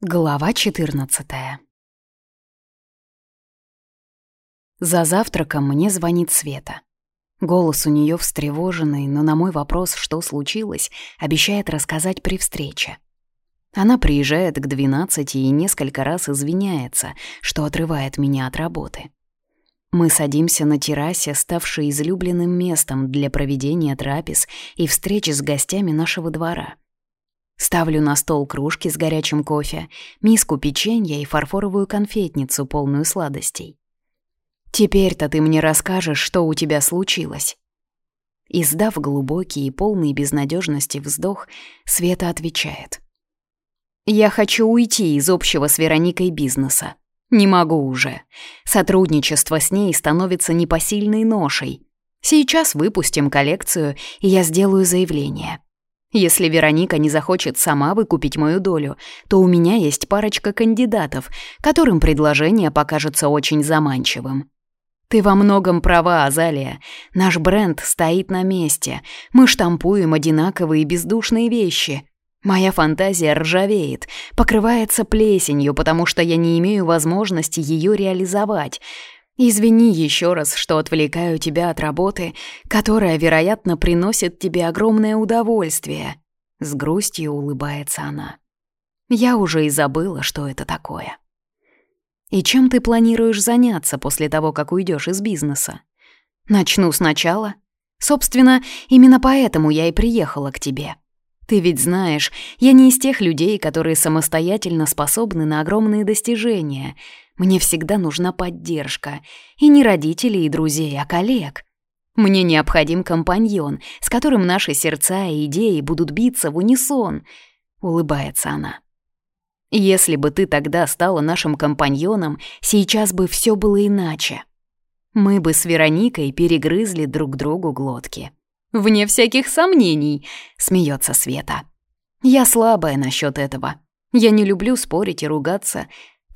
Глава 14 За завтраком мне звонит Света. Голос у нее встревоженный, но на мой вопрос, что случилось, обещает рассказать при встрече. Она приезжает к 12 и несколько раз извиняется, что отрывает меня от работы. Мы садимся на террасе, ставшей излюбленным местом для проведения трапез и встреч с гостями нашего двора — Ставлю на стол кружки с горячим кофе, миску печенья и фарфоровую конфетницу, полную сладостей. «Теперь-то ты мне расскажешь, что у тебя случилось». Издав глубокий и полный безнадежности вздох, Света отвечает. «Я хочу уйти из общего с Вероникой бизнеса. Не могу уже. Сотрудничество с ней становится непосильной ношей. Сейчас выпустим коллекцию, и я сделаю заявление». Если Вероника не захочет сама выкупить мою долю, то у меня есть парочка кандидатов, которым предложение покажется очень заманчивым. Ты во многом права, Азалия. Наш бренд стоит на месте. Мы штампуем одинаковые бездушные вещи. Моя фантазия ржавеет, покрывается плесенью, потому что я не имею возможности ее реализовать. Извини еще раз, что отвлекаю тебя от работы, которая, вероятно, приносит тебе огромное удовольствие. С грустью улыбается она. Я уже и забыла, что это такое. И чем ты планируешь заняться после того, как уйдешь из бизнеса? Начну сначала. Собственно, именно поэтому я и приехала к тебе. Ты ведь знаешь, я не из тех людей, которые самостоятельно способны на огромные достижения — мне всегда нужна поддержка. И не родителей и друзей, а коллег. Мне необходим компаньон, с которым наши сердца и идеи будут биться в унисон. Улыбается она. Если бы ты тогда стала нашим компаньоном, сейчас бы все было иначе. Мы бы с Вероникой перегрызли друг другу глотки. «Вне всяких сомнений», — смеется Света. «Я слабая насчет этого. Я не люблю спорить и ругаться,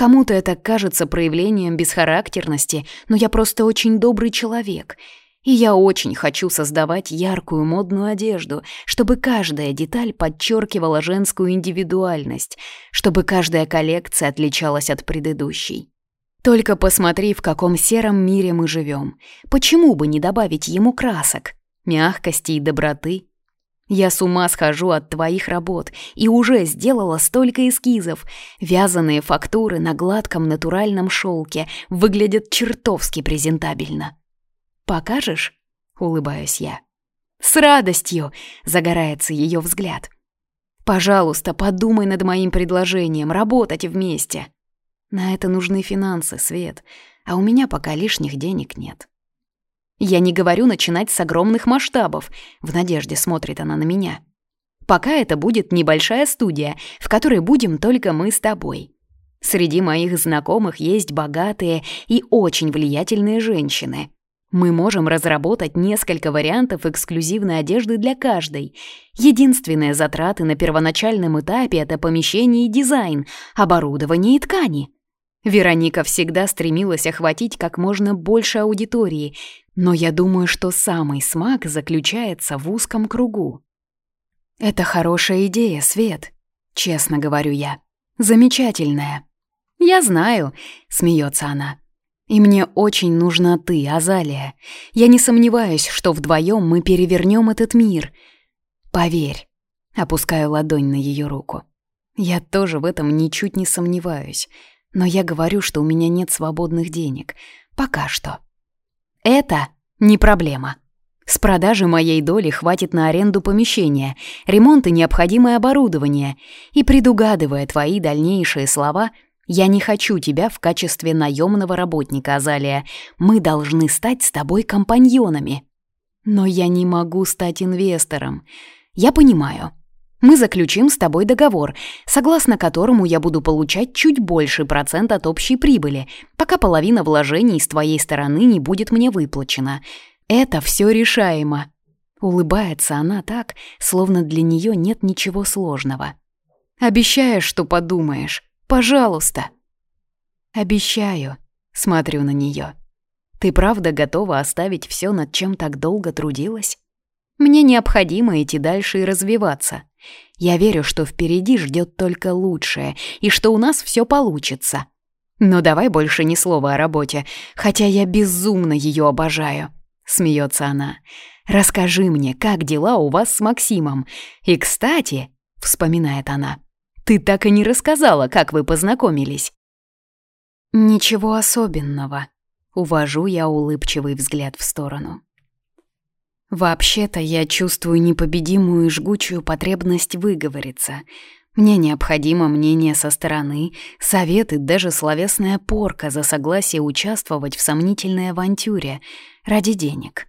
Кому-то это кажется проявлением бесхарактерности, но я просто очень добрый человек. И я очень хочу создавать яркую модную одежду, чтобы каждая деталь подчеркивала женскую индивидуальность, чтобы каждая коллекция отличалась от предыдущей. Только посмотри, в каком сером мире мы живем. Почему бы не добавить ему красок, мягкости и доброты? Я с ума схожу от твоих работ и уже сделала столько эскизов. Вязаные фактуры на гладком натуральном шелке выглядят чертовски презентабельно. «Покажешь?» — улыбаюсь я. «С радостью!» — загорается ее взгляд. «Пожалуйста, подумай над моим предложением, работать вместе. На это нужны финансы, Свет, а у меня пока лишних денег нет». Я не говорю начинать с огромных масштабов, в надежде смотрит она на меня. Пока это будет небольшая студия, в которой будем только мы с тобой. Среди моих знакомых есть богатые и очень влиятельные женщины. Мы можем разработать несколько вариантов эксклюзивной одежды для каждой. Единственные затраты на первоначальном этапе — это помещение и дизайн, оборудование и ткани. Вероника всегда стремилась охватить как можно больше аудитории, но я думаю, что самый смак заключается в узком кругу. «Это хорошая идея, Свет», — честно говорю я. «Замечательная». «Я знаю», — смеется она. «И мне очень нужна ты, Азалия. Я не сомневаюсь, что вдвоем мы перевернем этот мир. Поверь». Опускаю ладонь на ее руку. Я тоже в этом ничуть не сомневаюсь. Но я говорю, что у меня нет свободных денег. Пока что. Это не проблема. С продажи моей доли хватит на аренду помещения, ремонт и необходимое оборудование. И предугадывая твои дальнейшие слова, я не хочу тебя в качестве наемного работника, Азалия. Мы должны стать с тобой компаньонами. Но я не могу стать инвестором. Я понимаю, мы заключим с тобой договор, согласно которому я буду получать чуть больше процент от общей прибыли, пока половина вложений с твоей стороны не будет мне выплачена. Это все решаемо». Улыбается она так, словно для нее нет ничего сложного. «Обещаешь, что подумаешь? Пожалуйста!» «Обещаю», — смотрю на нее. «Ты правда готова оставить все, над чем так долго трудилась?» Мне необходимо идти дальше и развиваться. Я верю, что впереди ждет только лучшее, и что у нас все получится. Но давай больше ни слова о работе, хотя я безумно ее обожаю. Смеется она. Расскажи мне, как дела у вас с Максимом. И, кстати, вспоминает она, ты так и не рассказала, как вы познакомились. Ничего особенного. Увожу я улыбчивый взгляд в сторону. Вообще-то я чувствую непобедимую и жгучую потребность выговориться. Мне необходимо мнение со стороны, советы, даже словесная порка за согласие участвовать в сомнительной авантюре ради денег.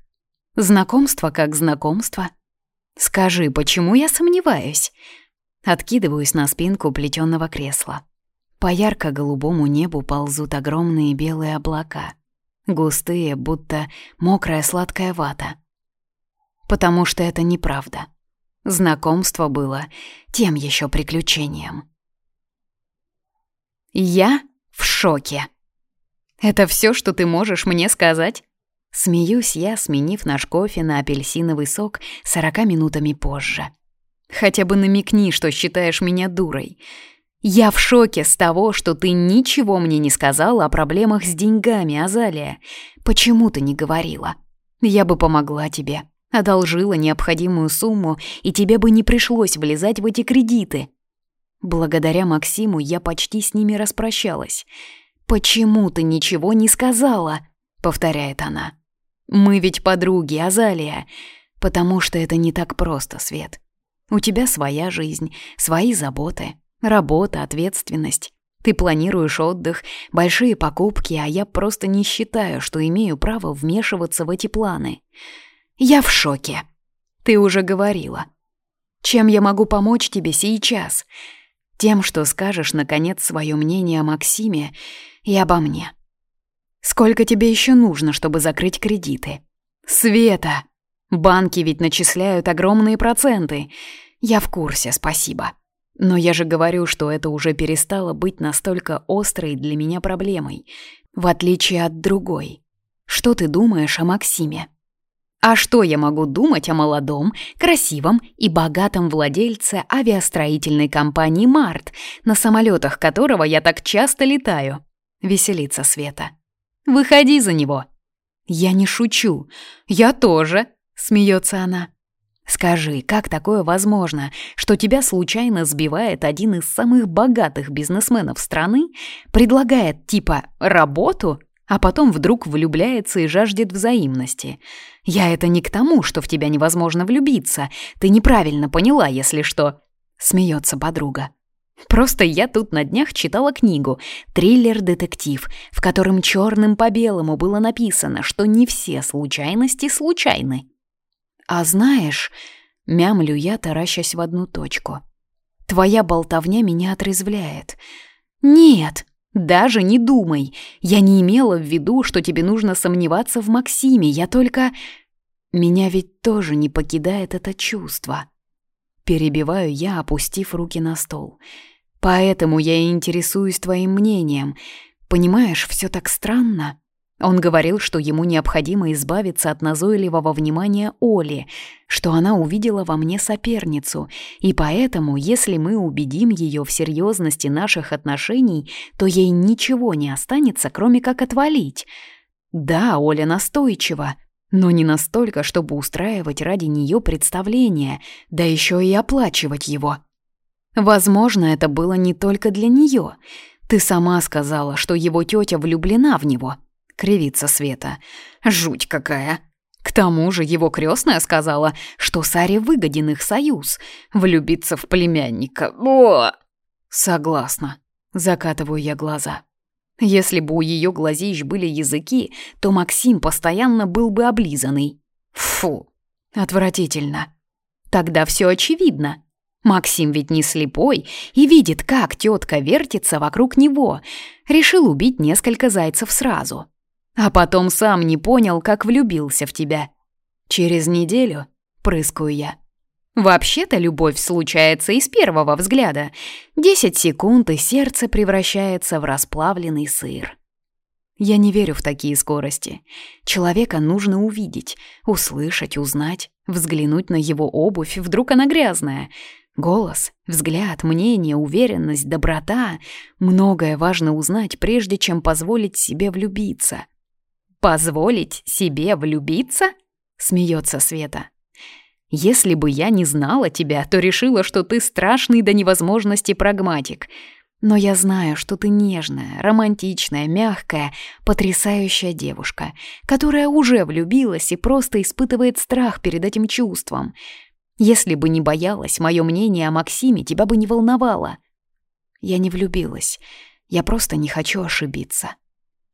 Знакомство как знакомство. Скажи, почему я сомневаюсь? Откидываюсь на спинку плетёного кресла. По ярко-голубому небу ползут огромные белые облака. Густые, будто мокрая сладкая вата потому что это неправда. Знакомство было тем еще приключением. Я в шоке. Это все, что ты можешь мне сказать? Смеюсь я, сменив наш кофе на апельсиновый сок сорока минутами позже. Хотя бы намекни, что считаешь меня дурой. Я в шоке с того, что ты ничего мне не сказала о проблемах с деньгами, Азалия. Почему ты не говорила? Я бы помогла тебе. Одолжила необходимую сумму, и тебе бы не пришлось влезать в эти кредиты. Благодаря Максиму я почти с ними распрощалась. «Почему ты ничего не сказала?» — повторяет она. «Мы ведь подруги, Азалия. Потому что это не так просто, Свет. У тебя своя жизнь, свои заботы, работа, ответственность. Ты планируешь отдых, большие покупки, а я просто не считаю, что имею право вмешиваться в эти планы. Я в шоке. Ты уже говорила. Чем я могу помочь тебе сейчас? Тем, что скажешь, наконец, свое мнение о Максиме и обо мне. Сколько тебе еще нужно, чтобы закрыть кредиты? Света! Банки ведь начисляют огромные проценты. Я в курсе, спасибо. Но я же говорю, что это уже перестало быть настолько острой для меня проблемой, в отличие от другой. Что ты думаешь о Максиме? А что я могу думать о молодом, красивом и богатом владельце авиастроительной компании «Март», на самолетах которого я так часто летаю? Веселится Света. «Выходи за него!» «Я не шучу. Я тоже!» — смеется она. «Скажи, как такое возможно, что тебя случайно сбивает один из самых богатых бизнесменов страны, предлагает типа работу а потом вдруг влюбляется и жаждет взаимности. Я это не к тому, что в тебя невозможно влюбиться. Ты неправильно поняла, если что. Смеется подруга. Просто я тут на днях читала книгу «Триллер-детектив», в котором черным по белому было написано, что не все случайности случайны. А знаешь, мямлю я, таращась в одну точку. Твоя болтовня меня отрезвляет. Нет, даже не думай. Я не имела в виду, что тебе нужно сомневаться в Максиме. Я только... Меня ведь тоже не покидает это чувство. Перебиваю я, опустив руки на стол. Поэтому я и интересуюсь твоим мнением. Понимаешь, все так странно. Он говорил, что ему необходимо избавиться от назойливого внимания Оли, что она увидела во мне соперницу, и поэтому, если мы убедим ее в серьезности наших отношений, то ей ничего не останется, кроме как отвалить. Да, Оля настойчива, но не настолько, чтобы устраивать ради нее представление, да еще и оплачивать его. Возможно, это было не только для нее. Ты сама сказала, что его тетя влюблена в него — кривится Света. Жуть какая. К тому же его крестная сказала, что Саре выгоден их союз. Влюбиться в племянника. О! Согласна. Закатываю я глаза. Если бы у ее глазищ были языки, то Максим постоянно был бы облизанный. Фу, отвратительно. Тогда все очевидно. Максим ведь не слепой и видит, как тетка вертится вокруг него. Решил убить несколько зайцев сразу. А потом сам не понял, как влюбился в тебя. Через неделю прыскаю я. Вообще-то любовь случается и с первого взгляда. Десять секунд, и сердце превращается в расплавленный сыр. Я не верю в такие скорости. Человека нужно увидеть, услышать, узнать, взглянуть на его обувь, вдруг она грязная. Голос, взгляд, мнение, уверенность, доброта — многое важно узнать, прежде чем позволить себе влюбиться. «Позволить себе влюбиться?» — смеется Света. «Если бы я не знала тебя, то решила, что ты страшный до невозможности прагматик. Но я знаю, что ты нежная, романтичная, мягкая, потрясающая девушка, которая уже влюбилась и просто испытывает страх перед этим чувством. Если бы не боялась, мое мнение о Максиме тебя бы не волновало. Я не влюбилась. Я просто не хочу ошибиться.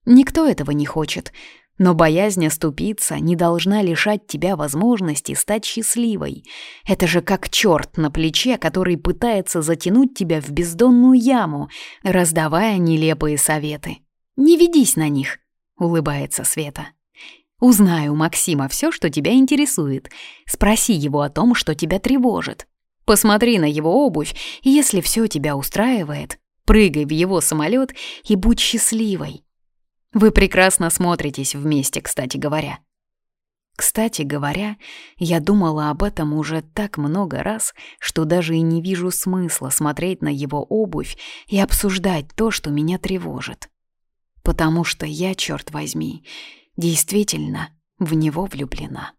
Никто этого не хочет, но боязнь оступиться не должна лишать тебя возможности стать счастливой. Это же как черт на плече, который пытается затянуть тебя в бездонную яму, раздавая нелепые советы. «Не ведись на них», — улыбается Света. «Узнай у Максима все, что тебя интересует. Спроси его о том, что тебя тревожит. Посмотри на его обувь, и если все тебя устраивает, прыгай в его самолет и будь счастливой. Вы прекрасно смотритесь вместе, кстати говоря. Кстати говоря, я думала об этом уже так много раз, что даже и не вижу смысла смотреть на его обувь и обсуждать то, что меня тревожит. Потому что я, черт возьми, действительно в него влюблена.